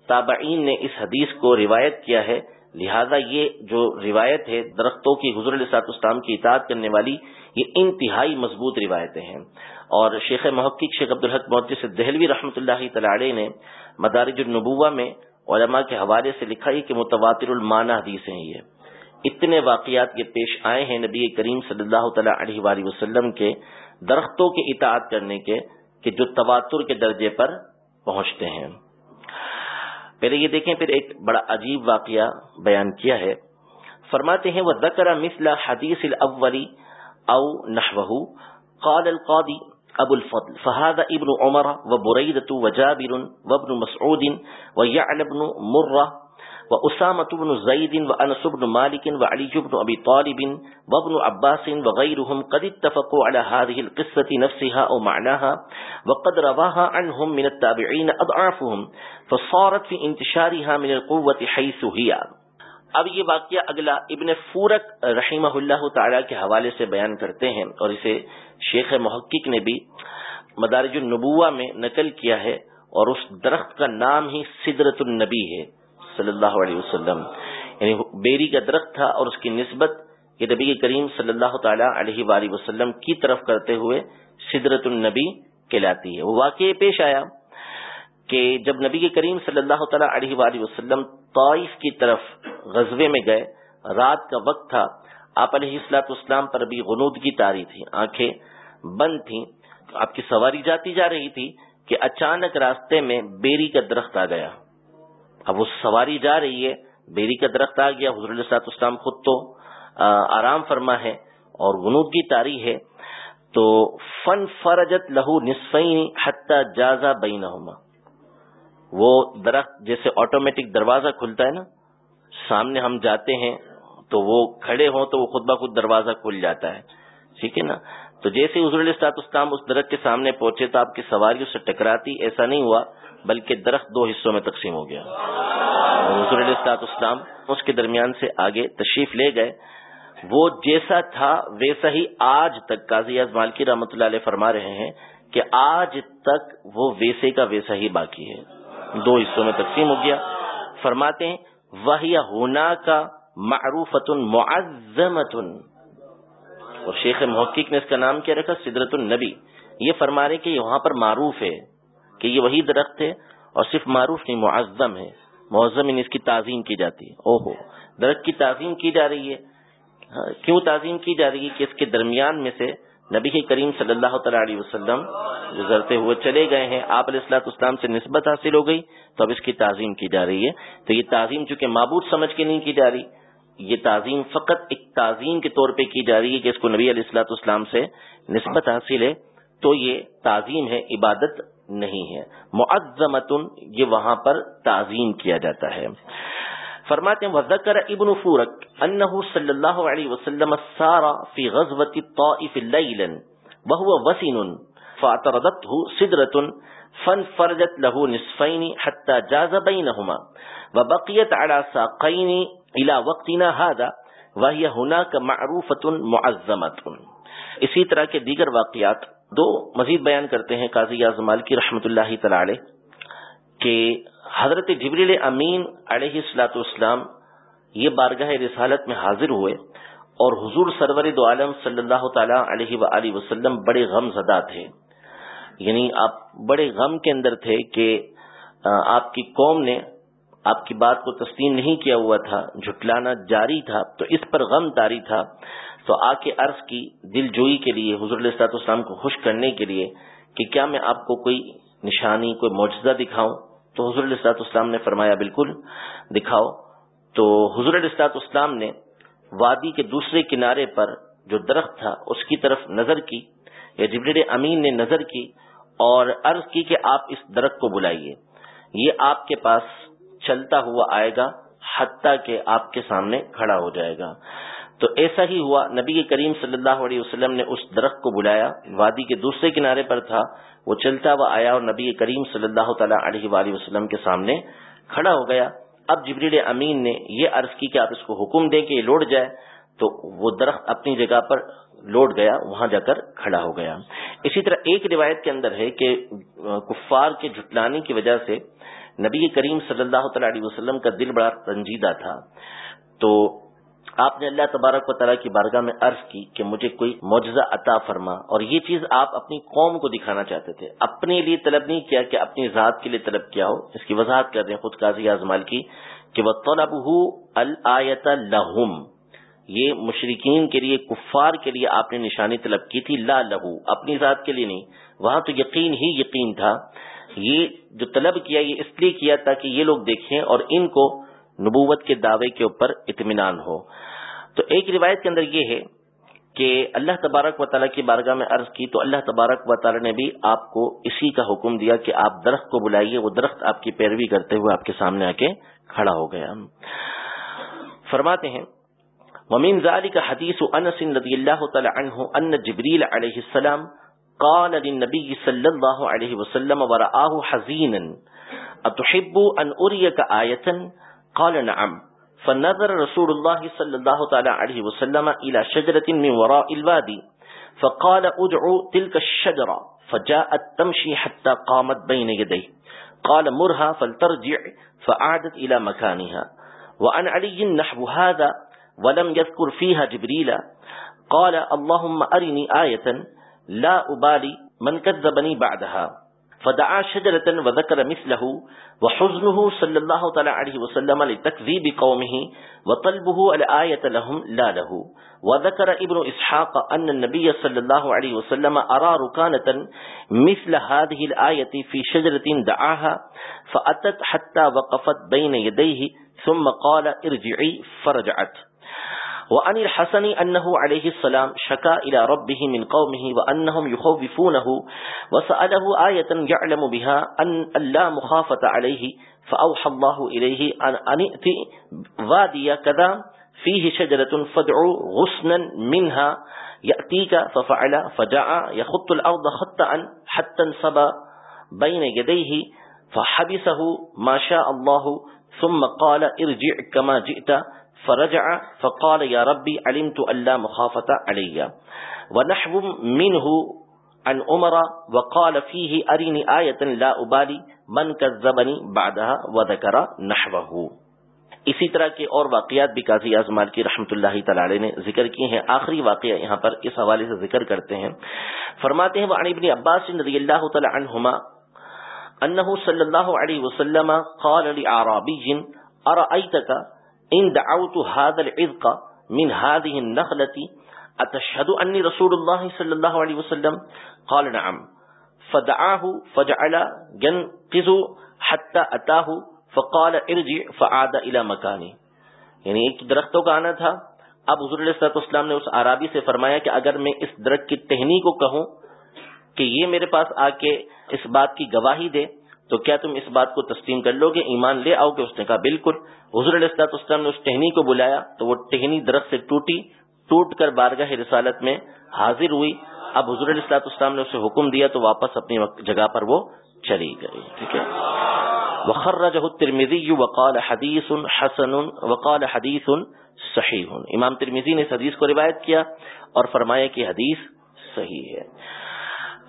تابعین نے اس حدیث کو روایت کیا ہے۔ لہذا یہ جو روایت ہے، درختوں کی حضر الساط اسلام کی اطاعت کرنے والی، یہ انتہائی مضبوط روایتیں ہیں۔ اور شیخ محقق شیخ عبدالحق سے دہلوی رحمۃ اللہ تعالی نے مدارج النبوہ میں علماء کے حوالے سے لکھا ہے کہ متواتر المانہ حدیث ہیں یہ۔ اتنے واقعات یہ پیش آئے ہیں نبی کریم صلی اللہ تعالی علیہ وآلہ وسلم کے درختوں کے اطاعت کرنے کے، کہ جو تواتر کے درجے پر پہنچتے ہیں۔ پہلے یہ دیکھیں، پھر ایک بڑا عجیب واقعہ بیان کیا ہے۔ فرماتے ہیں وہ دکرا مثل حدیث الاولی او نحوہ قال القاضی ابو الفضل. فهذا ابن عمر وبريدة وجابر وابن مسعود ويعلى بن مرة وأسامة بن زيد وأنس بن مالك وعلي بن أبي طالب وابن عباس وغيرهم قد اتفقوا على هذه القصة نفسها أو معناها وقد رواها عنهم من التابعين أضعافهم فصارت في انتشارها من القوة حيث هي. اب یہ واقعہ اگلا ابن فورک رحمہ اللہ تعالی کے حوالے سے بیان کرتے ہیں اور اسے شیخ محقق نے بھی مدارج النبوہ میں نقل کیا ہے اور اس درخت کا نام ہی سدرت النبی ہے، صلی اللہ علیہ وسلم۔ یعنی بیری کا درخت تھا اور اس کی نسبت یہ نبی کریم صلی اللہ تعالی علیہ وآلہ وسلم کی طرف کرتے ہوئے سدرت النبی کہلاتی ہے۔ وہ واقع پیش آیا۔ کہ جب نبی کریم صلی اللہ تعالی علیہ وآلہ وسلم طائف کی طرف غزوے میں گئے، رات کا وقت تھا، آپ علیہ السلاط اسلام پر بھی غنود کی تاری تھی، آنکھیں بند تھیں، آپ کی سواری جاتی جا رہی تھی کہ اچانک راستے میں بیری کا درخت آ گیا۔ اب وہ سواری جا رہی ہے، بیری کا درخت آ گیا حضر السلاط اسلام خود تو آرام فرما ہے اور غنود کی تاری ہے۔ تو فن فرجت لہو نصفین حتی جازا بینہما۔ وہ درخت جیسے آٹومیٹک دروازہ کھلتا ہے نا، سامنے ہم جاتے ہیں تو وہ کھڑے ہوں تو وہ خود بخود دروازہ کھل جاتا ہے۔ ٹھیک ہے نا؟ تو جیسے حضور السلاط اسلام اس درخت کے سامنے پہنچے تو آپ کی سواری اس سے ٹکراتی، ایسا نہیں ہوا، بلکہ درخت دو حصوں میں تقسیم ہو گیا۔ اور حضور السلاط اسلام اس کے درمیان سے آگے تشریف لے گئے۔ وہ جیسا تھا، ویسا ہی آج تک قاضی مالکی رحمۃ اللہ علیہ فرما رہے ہیں کہ آج تک وہ ویسے کا ویسا ہی باقی ہے۔ دو حصوں میں تقسیم ہو گیا۔ فرماتے ہیں وہ ہونا کا معروفت معظمت اور شیخ محقق نے اس کا نام کیا رکھا سدرت النبی۔ یہ فرما رہے کہ وہاں پر معروف ہے کہ یہ وہی درخت ہے اور صرف معروف نہیں، معظم ہے۔ معظم ان اس کی تعظیم کی جاتی ہے۔ او ہو درخت کی تعظیم کی جا رہی ہے۔ ہاں، کیوں تعظیم کی جا رہی ہے؟ کہ اس کے درمیان میں سے نبی کریم صلی اللہ تعالی علیہ وسلم گزرتے ہوئے چلے گئے ہیں۔ آپ علیہ السلاط اسلام سے نسبت حاصل ہو گئی تو اب اس کی تعظیم کی جا رہی ہے۔ تو یہ تعظیم چونکہ معبود سمجھ کے نہیں کی جا رہی، یہ تعظیم فقط ایک تعظیم کے طور پہ کی جا رہی ہے کہ اس کو نبی علیہ السلاط اسلام سے نسبت حاصل ہے۔ تو یہ تعظیم ہے، عبادت نہیں ہے۔ معظمتن یہ وہاں پر تعظیم کیا جاتا ہے۔ فرماتے ہیں وذکر ابن فورک انه صلی اللہ علیہ وسلم سارا فی غزوۃ الطائف لیلا وهو وسن فاعترضته سدرة فانفرجت له نصفين حتى جاز بينهما وبقيت على ساقين الى وقتنا هذا وهي هناك معروفة معظمة اسی طرح کے دیگر واقعات دو مزید بیان کرتے ہیں قاضی اعظمال کی رحمت اللہ تعالی کہ حضرت جبریل امین علیہ السلاۃ اسلام یہ بارگاہ رسالت میں حاضر ہوئے اور حضور سرور دو عالم صلی اللہ تعالی علیہ و وسلم بڑے غم زدہ تھے۔ یعنی آپ بڑے غم کے اندر تھے کہ آپ کی قوم نے آپ کی بات کو تسلیم نہیں کیا ہوا تھا، جھٹلانا جاری تھا، تو اس پر غم تاری تھا۔ تو آ کے عرض کی دل جوئی کے لیے، حضور علیہ السلام کو خوش کرنے کے لیے کہ کیا میں آپ کو کوئی نشانی، کوئی معجزہ دکھاؤں؟ تو حضور علیہ السلاط اسلام نے فرمایا، بالکل دکھاؤ۔ تو حضور علیہ السلاط اسلام نے وادی کے دوسرے کنارے پر جو درخت تھا، اس کی طرف نظر کی، یا جبریل امین نے نظر کی اور عرض کی کہ آپ اس درخت کو بلائیے۔ یہ آپ کے پاس چلتا ہوا آئے گا، حتیٰ کہ آپ کے سامنے کھڑا ہو جائے گا۔ تو ایسا ہی ہوا، نبی کریم صلی اللہ علیہ وسلم نے اس درخت کو بلایا، وادی کے دوسرے کنارے پر تھا، وہ چلتا ہوا آیا اور نبی کریم صلی اللہ تعالیٰ علیہ وآلہ وسلم کے سامنے کھڑا ہو گیا۔ اب جبریل امین نے یہ عرض کی کہ آپ اس کو حکم دیں کہ یہ لوٹ جائے، تو وہ درخت اپنی جگہ پر لوٹ گیا، وہاں جا کر کھڑا ہو گیا۔ اسی طرح ایک روایت کے اندر ہے کہ کفار کے جھٹلانے کی وجہ سے نبی کریم صلی اللہ تعالی علیہ وسلم کا دل بڑا رنجیدہ تھا۔ تو آپ نے اللہ تبارک و تعالیٰ کی بارگاہ میں عرض کی کہ مجھے کوئی معجزہ عطا فرما اور یہ چیز آپ اپنی قوم کو دکھانا چاہتے تھے۔ اپنے لیے طلب نہیں کیا کہ اپنی ذات کے لیے طلب کیا ہو۔ اس کی وضاحت کر رہے ہیں خود قاضی اعظمال کی کہ وہ طلب لہم یہ مشرقین کے لیے، کفار کے لیے آپ نے نشانی طلب کی تھی۔ لا لہو اپنی ذات کے لیے نہیں۔ وہاں تو یقین ہی یقین تھا۔ یہ جو طلب کیا، یہ اس لیے کیا تاکہ یہ لوگ دیکھیں اور ان کو نبوت کے دعوے کے اوپر اطمینان ہو۔ تو ایک روایت کے اندر یہ ہے کہ اللہ تبارک و تعالیٰ کی بارگاہ میں عرض کی تو اللہ تبارک و تعالیٰ نے بھی آپ کو اسی کا حکم دیا کہ آپ درخت کو بلائیے، وہ درخت آپ کی پیروی کرتے ہوئے آپ کے سامنے آ کے کھڑا ہو گیا۔ فرماتے ہیں ومین ذلك حدیث انس رضی اللہ تعالی عنہ ان جبریل علیہ السلام قال للنبي صلى الله عليه وسلم ورآه حزينا اتحب ان اريك آية؟ قال نعم۔ فنظر رسول الله صلى الله تعالى عليه وسلم إلى شجرة من وراء الوادي فقال ادعو تلك الشجرة، فجاءت تمشي حتى قامت بين يديه. قال مرها فلترجع فأعدت إلى مكانها. وعن علي نحو هذا، ولم يذكر فيها جبريل، قال اللهم أرني آية لا أبالي من كذبني بعدها. فدعا شجرة وذكر مثله وحزنه صلى الله تعالى عليه وسلم لتكذيب قومه وطلبه الآية لهم لا له. وذكر ابن إسحاق أن النبي صلى الله عليه وسلم أرى ركانة مثل هذه الآية في شجرة دعاها فأتت حتى وقفت بين يديه ثم قال ارجعي فرجعت. وعن الحسن أنه عليه السلام شكا إلى ربه من قومه وأنهم يخوفونه وسأله آية يعلم بها أن لا مخافة عليه فأوحى الله إليه أن أنئت وادي كذا فيه شجرة فادعوا غسنا منها يأتيك ففعل فجاء يخط الأرض خطأ حتى انصب بين يديه فحبسه ما شاء الله ثم قال ارجع كما جئت فرجع فقال يا ربي علمت أن لا مخافة علي. ونحو منه عن عمر وقال فيه أرني آية لا أبالي من كذبني بعدها وذكر نحوه. اسی طرح کے اور واقعات بھی قاضی اعظم کی رحمۃ اللہ تعالی نے ذکر کیے ہیں۔ آخری واقعہ یہاں پر اس حوالے سے ذکر کرتے ہیں۔ فرماتے ہیں، وعن ابن عباس رضی اللہ تعالی عنہما انه صلی اللہ علیہ وسلم قال لعرابی، ارائیتک ان دعوت هذا العذق من هذه النخلة اتشهد انی رسول اللہ صلی اللہ علیہ وسلم؟ قال نعم. فدعاه فجعل ينقذ حتى اتاه فقال ارجع فعاد الى مکانی یعنی ایک درختوں کا آنا تھا؟ اب حضور علیہ اسلام نے اس عرابی سے فرمایا کہ اگر میں اس درخت کی ٹہنی کو کہوں کہ یہ میرے پاس آ کے اس بات کی گواہی دے تو کیا تم اس بات کو تسلیم کر لو گے ایمان لے آؤ گے اس نے کہا بالکل۔ حضور علیہ السلاط اسلام نے اس ٹہنی کو بلایا تو وہ ٹہنی درخت سے ٹوٹی، ٹوٹ کر بارگاہ رسالت میں حاضر ہوئی۔ اب حضور علیہ السلاط اسلام نے اسے حکم دیا تو واپس اپنی جگہ پر وہ چلی گئی۔ ٹھیک ہے۔ وخرجه الترمذي وقال حديث حسن وقال حديث صحيح امام ترمذی نے اس حدیث کو روایت کیا اور فرمایا کہ حدیث صحیح ہے۔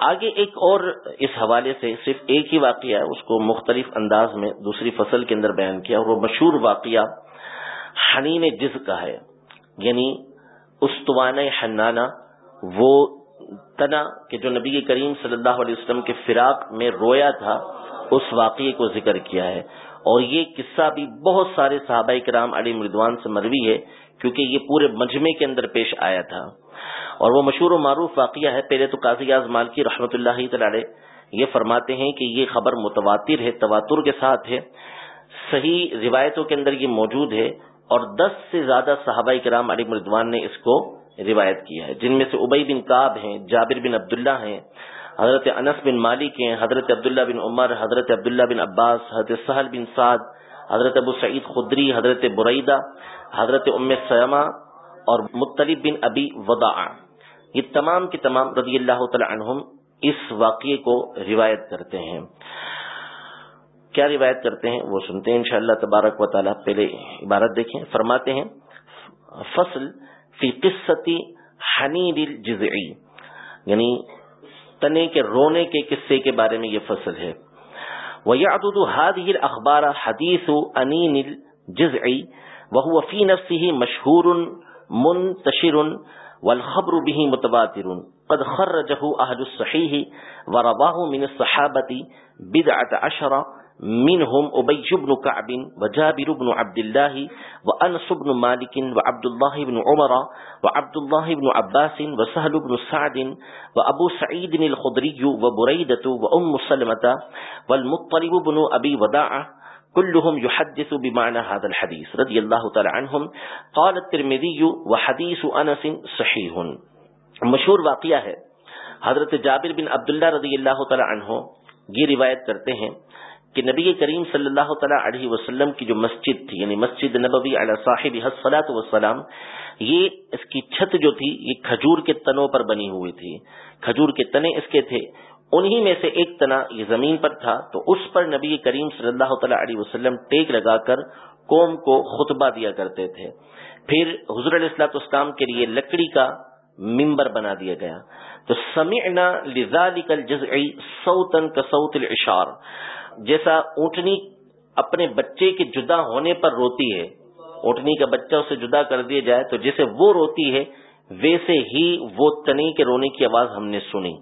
آگے ایک اور اس حوالے سے صرف ایک ہی واقعہ ہے، اس کو مختلف انداز میں دوسری فصل کے اندر بیان کیا، اور وہ مشہور واقعہ حنین جز کا ہے۔ یعنی استوان حنانا وہ تنا کہ جو نبی کریم صلی اللہ علیہ وسلم کے فراق میں رویا تھا، اس واقعے کو ذکر کیا ہے۔ اور یہ قصہ بھی بہت سارے صحابہ کرام علی مردوان سے مروی ہے، کیونکہ یہ پورے مجمع کے اندر پیش آیا تھا۔ اور وہ مشہور و معروف واقعہ ہے، پہلے تو قاضی اعظم کی رحمت اللہ تعالی یہ فرماتے ہیں کہ یہ خبر متواتر ہے، تواتر کے ساتھ ہے۔ صحیح روایتوں کے اندر یہ موجود ہے اور دس سے زیادہ صحابہ کرام علی مردوان نے اس کو روایت کیا ہے۔ جن میں سے ابئی بن کاب ہیں، جابر بن عبداللہ ہیں، حضرت انس بن مالک ہیں، حضرت عبداللہ بن عمر، حضرت عبداللہ بن عباس، حضرت سہل بن سعد، حضرت ابو سعید خدری، حضرت بریدہ حضرت ام سیما اور مطلب بن ابی ودا یہ تمام کے تمام رضی اللہ تعالی عنہم اس واقعے کو روایت کرتے ہیں۔ کیا روایت کرتے ہیں؟ وہ سنتے ہیں انشاءاللہ تبارک و تعالی۔ پہلے عبارت دیکھیں، فرماتے ہیں، فصل فی قصتی حنید الجزعی یعنی تنے کے، رونے کے قصے کے بارے میں یہ فصل ہے۔ وَيَعْدُدُ هَذِهِ الْأَخْبَارَ حَدِيثُ أَنِينِ الْجِزْعِ، وَهُوَ فِي نَفْسِهِ مَشْهُورٌ مُنْتَشِرٌ وَالْخَبْرُ بِهِ مُتَبَاتِرٌ قد خرجه أهل الصحيح ورضاه من الصحابة بدعة عشر، منهم أبي بن كعب وجابر بن عبد الله وأنس بن مالك وعبد الله بن عمر وعبد الله بن عباس وسهل بن سعد وأبو سعيد الخضري وبريدة وأم سلمة والمطلب بن أبي وداعة كلهم يحدث بمعنى هذا الحديث. رضي الله تعالى عنهم. قال الترمذي وحديث أنس صحيح. مشهور واقعہ ہے. حضرت جابر بن عبداللہ رضی اللہ تعالی عنہ یہ روایت کرتے ہیں کہ نبی کریم صلی اللہ تعالیٰ علیہ وسلم کی جو مسجد تھی یعنی مسجد نبوی علیہ صاحب حسلاۃ وسلام یہ اس کی چھت جو تھی، یہ کھجور کے تنوں پر بنی ہوئی تھی۔ کھجور کے تنے اس کے تھے۔ انہی میں سے ایک تنا یہ زمین پر تھا۔ تو اس پر نبی کریم صلی اللہ تعالیٰ علیہ وسلم ٹیک لگا کر قوم کو خطبہ دیا کرتے تھے۔ پھر حضر السلاط اسلام کے لیے لکڑی کا ممبر بنا دیا گیا۔ تو سمعنا لذالک الجزعی سوتن کسوت العشار۔ جیسا اونٹنی اپنے بچے کے جدا ہونے پر روتی ہے، اونٹنی کا بچہ اسے جدا کر دیا جائے تو جیسے وہ روتی ہے، ویسے ہی وہ تنی کے رونے کی آواز ہم نے سنی۔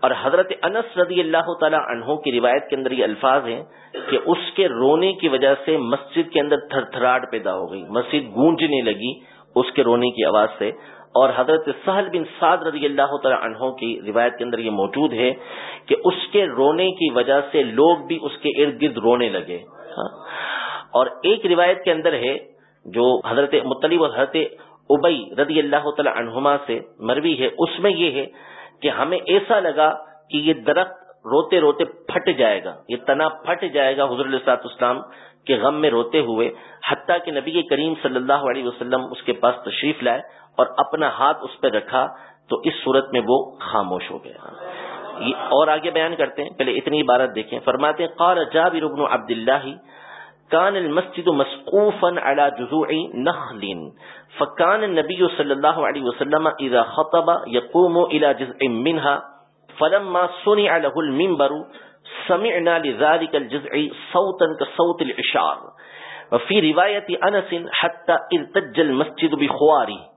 اور حضرت انس رضی اللہ تعالی عنہ کی روایت کے اندر یہ الفاظ ہیں کہ اس کے رونے کی وجہ سے مسجد کے اندر تھر تھراٹ پیدا ہو گئی، مسجد گونجنے لگی، اس کے رونے کی آواز سے۔ اور حضرت سہل بن سعد رضی اللہ تعالی عنہ کی روایت کے اندر یہ موجود ہے کہ اس کے رونے کی وجہ سے لوگ بھی اس کے ارد گرد رونے لگے۔ ہاں۔ اور ایک روایت کے اندر ہے جو حضرت مطلب اور حضرت ابئی رضی اللہ تعالی عنہما سے مروی ہے۔ اس میں یہ ہے کہ ہمیں ایسا لگا کہ یہ درخت روتے روتے پھٹ جائے گا۔ یہ تنا پھٹ جائے گا حضر السلاط اسلام کے غم میں روتے ہوئے، حتیٰ کہ نبی کریم صلی اللہ علیہ وسلم اس کے پاس تشریف لائے اور اپنا ہاتھ اس پہ رکھا تو اس صورت میں وہ خاموش ہو گیا۔ اور آگے بیان کرتے ہیں، پہلے اتنی عبارت دیکھیں۔ فرماتے ہیں، قال جابر بن عبد الله كان المسجد مسقوفا على جذوع نخل فكان النبي صلى الله عليه وسلم اذا خطب يقوم الى جزء منها فلما صنع له المنبر سمعنا لذلك الجزء صوتا كصوت العشار۔ وفي رواية أنس حتى ارتج المسجد بخواري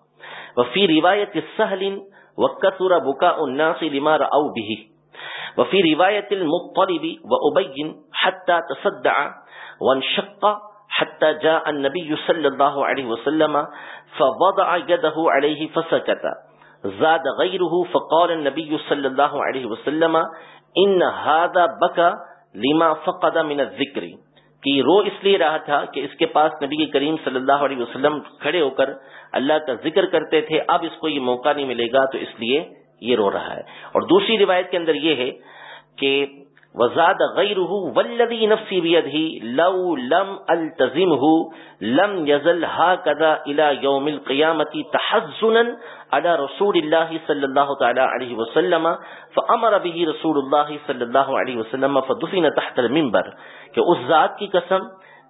وفي رواية السهل وكثر بكاء الناس لما رأوا به. وفي رواية المطلب وأبي حتى تصدع وانشق حتى جاء النبي صلى الله عليه وسلم فوضع يده عليه فسكت. زاد غيره فقال النبي صلى الله عليه وسلم إن هذا بكى لما فقد من الذكر. کہ رو اس لیے رہا تھا کہ اس کے پاس نبی کریم صلی اللہ علیہ وسلم کھڑے ہو کر اللہ کا ذکر کرتے تھے، اب اس کو یہ موقع نہیں ملے گا، تو اس لیے یہ رو رہا ہے۔ اور دوسری روایت کے اندر یہ ہے کہ وزاد غیره والذی نفسی بیدہی لو لم التزمه لم يزل هكذا الى يوم القيامة تحزنا على رسول الله صلى الله تعالى عليه وسلم فامر به رسول الله صلى الله عليه وسلم فدفن تحت المنبر۔ کہ اس ذات کی قسم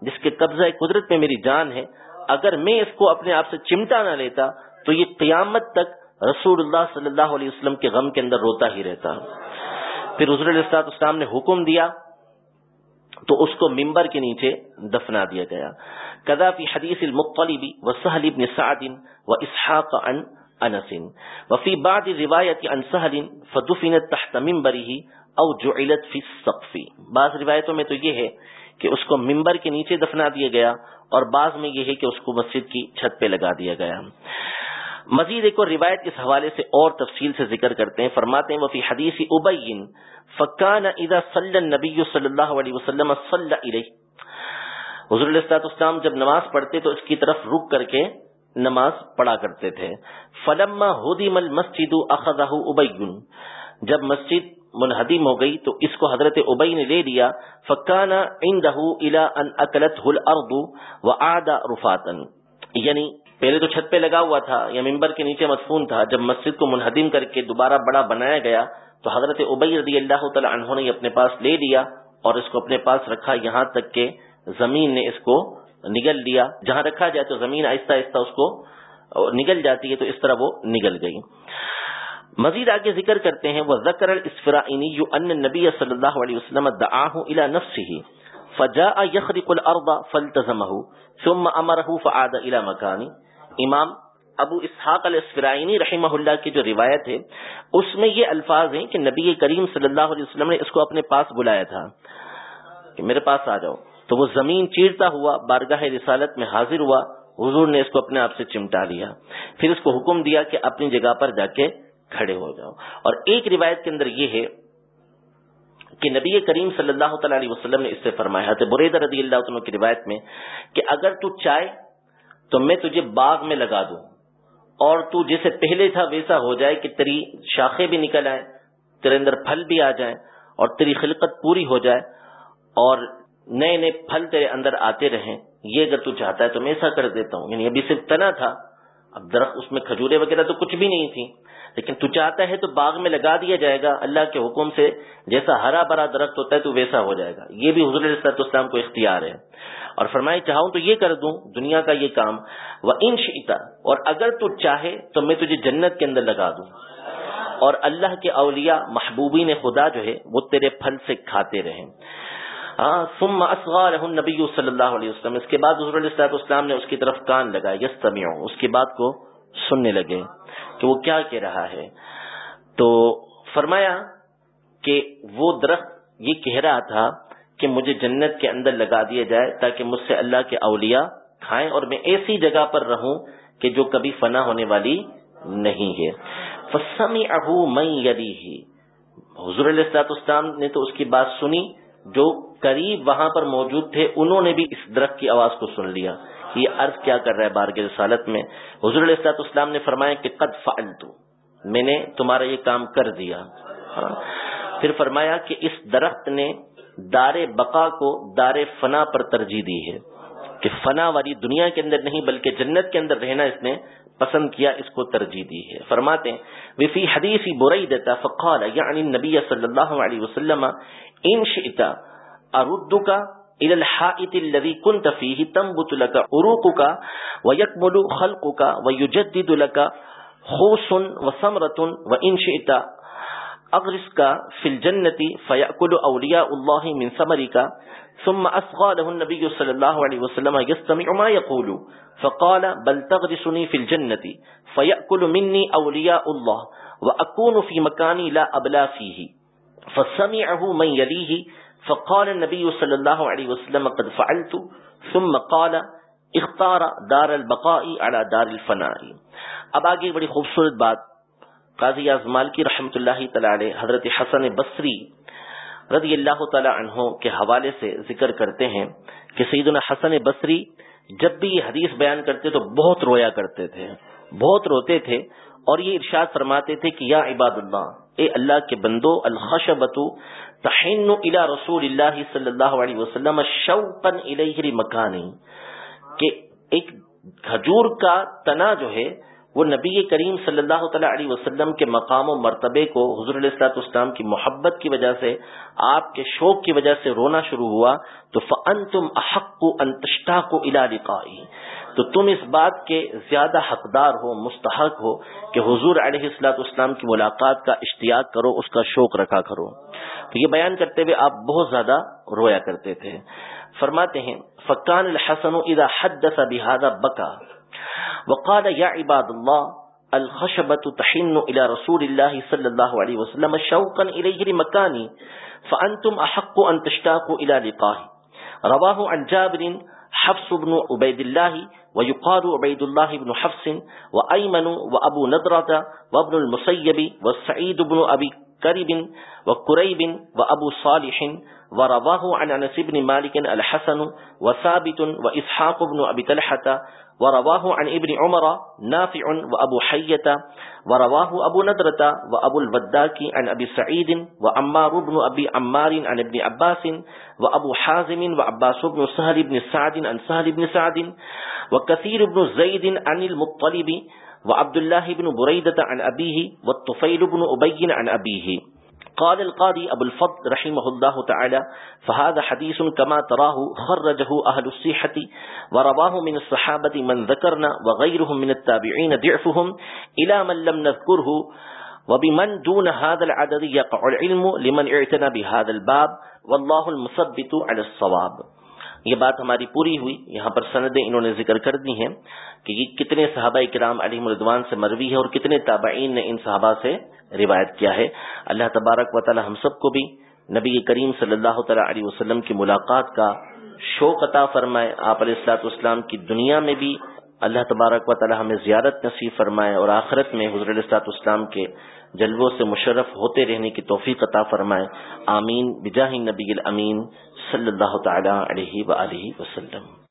جس کے قبضہ قدرت میں میری جان ہے، اگر میں اس کو اپنے آپ سے چمٹا نہ لیتا، تو یہ قیامت تک رسول اللہ صلی اللہ علیہ وسلم کے غم کے اندر روتا ہی رہتا۔ پھر حضر السلاط اسلام نے حکم دیا، تو اس کو ممبر کے نیچے دفنا دیا گیا۔ کدا فی حدیث المطلب و سہل ابن سعد و اسحاق عن انس۔ وفي بعض روایت عن سہل فدفنت تحت منبره او جعلت فی السقف. بعض روایتوں میں تو یہ ہے کہ اس کو ممبر کے نیچے دفنا دیا گیا اور بعض میں یہ ہے کہ اس کو مسجد کی چھت پہ لگا دیا گیا۔ مزید ایک اور روایت اس حوالے سے اور تفصیل سے ذکر کرتے ہیں۔ فرماتے ہیں وفی حدیث ابین، فکان اذا صلی النبی صلی اللہ علیہ وسلم صلی علیہ حضور علیہ السلام جب نماز پڑھتے تو اس کی طرف رک کر کے نماز پڑھا کرتے تھے۔ فلما ہدیم المسجد اخذہ ابین، جب مسجد منہدم ہو گئی تو اس کو حضرت ابئی نے لے لیا، فکان عنده الى ان اکلته الارض وعاد رفاتا۔ یعنی پہلے تو چھت پہ لگا ہوا تھا، یا ممبر کے نیچے مدفون تھا، جب مسجد کو منہدم کر کے دوبارہ بڑا بنایا گیا، تو حضرت ابئی رضی اللہ تعالی عنہ نے اپنے پاس لے لیا اور اس کو اپنے پاس رکھا، یہاں تک کہ زمین نے اس کو نگل لیا۔ جہاں رکھا جائے تو زمین آہستہ آہستہ اس کو نگل جاتی ہے، تو اس طرح وہ نگل گئی۔ مزید آگے ذکر کرتے ہیں وہ ذکر الاسفرائنی ان نبی صلی اللہ علیہ وسلم دعاہ الى نفسه، فجاء يخرق الارض فالتزمه، ثم امره فعاد الى مكانه امام ابو اسحاق الاسفرائنی رحمہ اللہ کی جو روایت ہے، اس میں یہ الفاظ ہیں کہ نبی کریم صلی اللہ علیہ وسلم نے اس کو اپنے پاس بلایا تھا کہ میرے پاس آ جاؤ۔ تو وہ زمین چیرتا ہوا بارگاہ رسالت میں حاضر ہوا، حضور نے اس کو اپنے آپ سے چمٹا لیا۔ پھر اس کو حکم دیا کہ اپنی جگہ پر جا کے کھڑے ہو جاؤ۔ اور ایک روایت کے اندر یہ ہے کہ نبی کریم صلی اللہ تعالی علیہ وسلم نے اس سے فرمایا تھا برید رضی اللہ عنہ کی روایت میں کہ اگر تو چائے تو میں تجھے باغ میں لگا دوں، اور تو جیسے پہلے تھا ویسا ہو جائے کہ تیری شاخیں بھی نکل آئیں، تیرے اندر پھل بھی آ جائیں اور تیری خلقت پوری ہو جائے، اور نئے نئے پھل تیرے اندر آتے رہیں۔ یہ اگر تو چاہتا ہے تو میں ایسا کر دیتا ہوں۔ یعنی ابھی صرف تنا تھا، اب درخت اس میں کھجورے وغیرہ تو کچھ بھی نہیں تھی لیکن تو چاہتا ہے تو باغ میں لگا دیا جائے گا، اللہ کے حکم سے، جیسا ہرا بھرا درخت ہوتا ہے تو ویسا ہو جائے گا۔ یہ بھی حضور اسلام کو اختیار ہے۔ اور فرمائے چاہوں تو یہ کر دوں، دنیا کا یہ کام۔ وہ ان شیتا اور اگر تو چاہے تو میں تجھے جنت کے اندر لگا دوں۔ اور اللہ کے اولیاء محبوبین خدا جو ہے، وہ تیرے پھل سے کھاتے رہیں۔ ہاں، ثم اصغى نبی صلی اللہ علیہ وسلم۔ اس کے بعد حضور علیہ السلام نے اس کی طرف کان لگا یس اس کی بات کو سننے لگے۔ کہ وہ کیا کہہ رہا ہے؟ تو فرمایا کہ وہ درخت یہ کہہ رہا تھا کہ مجھے جنت کے اندر لگا دیا جائے تاکہ مجھ سے اللہ کے اولیاء کھائیں اور میں ایسی جگہ پر رہوں کہ جو کبھی فنا ہونے والی نہیں ہے۔ فسمی اہو یری حضور علیہ اسلام نے تو اس کی بات سنی، جو قریب وہاں پر موجود تھے، انہوں نے بھی اس درخت کی آواز کو سن لیا۔ یہ عرض کیا کر رہا ہے بار کے رسالت میں؟ حضور علیہ السلاط اسلام نے فرمایا کہ قد فعلتو، میں نے تمہارا یہ کام کر دیا۔ ہاں۔ پھر فرمایا کہ اس درخت نے دار بقا کو دار فنا پر ترجیح دی ہے کہ فنا والی دنیا کے اندر نہیں بلکہ جنت کے اندر رہنا اس نے پسند کیا، اس کو ترجیح دی ہے۔ فرماتے ہیں وفی حدیث برئی دیتا فقال یعنی نبی صلی اللہ علیہ وسلم، ان شئتا اردک الى الحائط الذي كنت فيه تنبت لك عروقك ويكمل خلقك ويجدد لك خوص وثمرة وإن شئت اغرس کا فل جنتی فیاکل اولیا اللہ من ثمری کا ثم اصغى له النبي صلى الله عليه وسلم يستمع ما يقول. فقال بل تغرسني في الجنة فيأكل مني أولياء الله وأكون في مكاني لا أبلا فيه. فسمعه من يليه فقال النبي صلى الله عليه وسلم قد فعلت، ثم قال اختار دار البقاء على دار الفناء. اب آگے بڑی خوبصورت بات، قاضی ازمال کی رحمت اللہ تعالی حضرت حسن بصری رضی اللہ تعالی عنہ کے حوالے سے ذکر کرتے ہیں کہ سیدنا حسن بصری جب بھی یہ حدیث بیان کرتے تو بہت رویا کرتے تھے، بہت روتے تھے اور یہ ارشاد فرماتے تھے کہ یا عباد اللہ اے اللہ کے بندو الخشبت تحن الى رسول اللہ صلی اللہ علیہ وسلم شوقا الیہ مکانی کہ ایک کھجور کا تنا جو ہے، وہ نبی کریم صلی اللہ تعالی علیہ وسلم کے مقام و مرتبے کو حضور علیہ السلاط اسلام کی محبت کی وجہ سے، آپ کے شوق کی وجہ سے رونا شروع ہوا، تو فن تم احق انتشتا کو لقائی تو تم اس بات کے زیادہ حقدار ہو، مستحق ہو کہ حضور علیہ السلاط اسلام کی ملاقات کا اشتیاق کرو، اس کا شوق رکھا کرو۔ تو یہ بیان کرتے ہوئے آپ بہت زیادہ رویا کرتے تھے۔ فرماتے ہیں فقان الحسن اذا حدث بهذا بکا وقال يا عباد الله، الخشبة تحن إلى رسول الله صلى الله عليه وسلم شوقا إليه لمكاني فأنتم أحق أن تشتاقوا إلى لقاه۔ رواه عن جابر، حفص بن عبيد الله ويقال عبيد الله بن حفص وأيمن وأبو نضرة وابن المسيب والسعيد بن أبي كرب وكريب وأبو صالح ورواه عن أنس بن مالك الحسن وثابت وإسحاق بن أبي تلحة ورواه عن ابن عمر نافع وأبو حية ورواه أبو ندرة وأبو الوداك عن أبي سعيد وعمار بن أبي عمار عن ابن عباس وأبو حازم وعباس بن سهل بن سعد عن سهل بن سعد وكثير بن زيد عن المطلب وعبد الله بن بريدة عن أبيه والطفيل بن أبي عن أبيه قال القاضي أبو الفضل رحمه الله تعالى فهذا حديث كما تراه خرجه أهل الصحة ورواه من الصحابة من ذكرنا وغيرهم من التابعين ضعفهم إلى من لم نذكره وبمن دون هذا العدد يقع العلم لمن اعتنى بهذا الباب والله المثبت على الصواب. یہ بات ہماری پوری ہوئی۔ یہاں پر سندیں انہوں نے ذکر کر دی ہیں کہ یہ کتنے صحابہ کرام علی مردوان سے مروی ہے اور کتنے تابعین نے ان صحابہ سے روایت کیا ہے۔ اللہ تبارک و تعالی ہم سب کو بھی نبی کریم صلی اللہ تعالی علیہ وسلم کی ملاقات کا شوق عطا فرمائے۔ آپ علیہ السلاط اسلام کی دنیا میں بھی اللہ تبارک و تعالی ہمیں زیارت نصیب فرمائے اور آخرت میں حضر علیہ السلاط اسلام کے جلووں سے مشرف ہوتے رہنے کی توفیق عطا فرمائے۔ آمین۔ بجاہ نبی الامین صلی اللہ تعالی علیہ وآلہ وسلم۔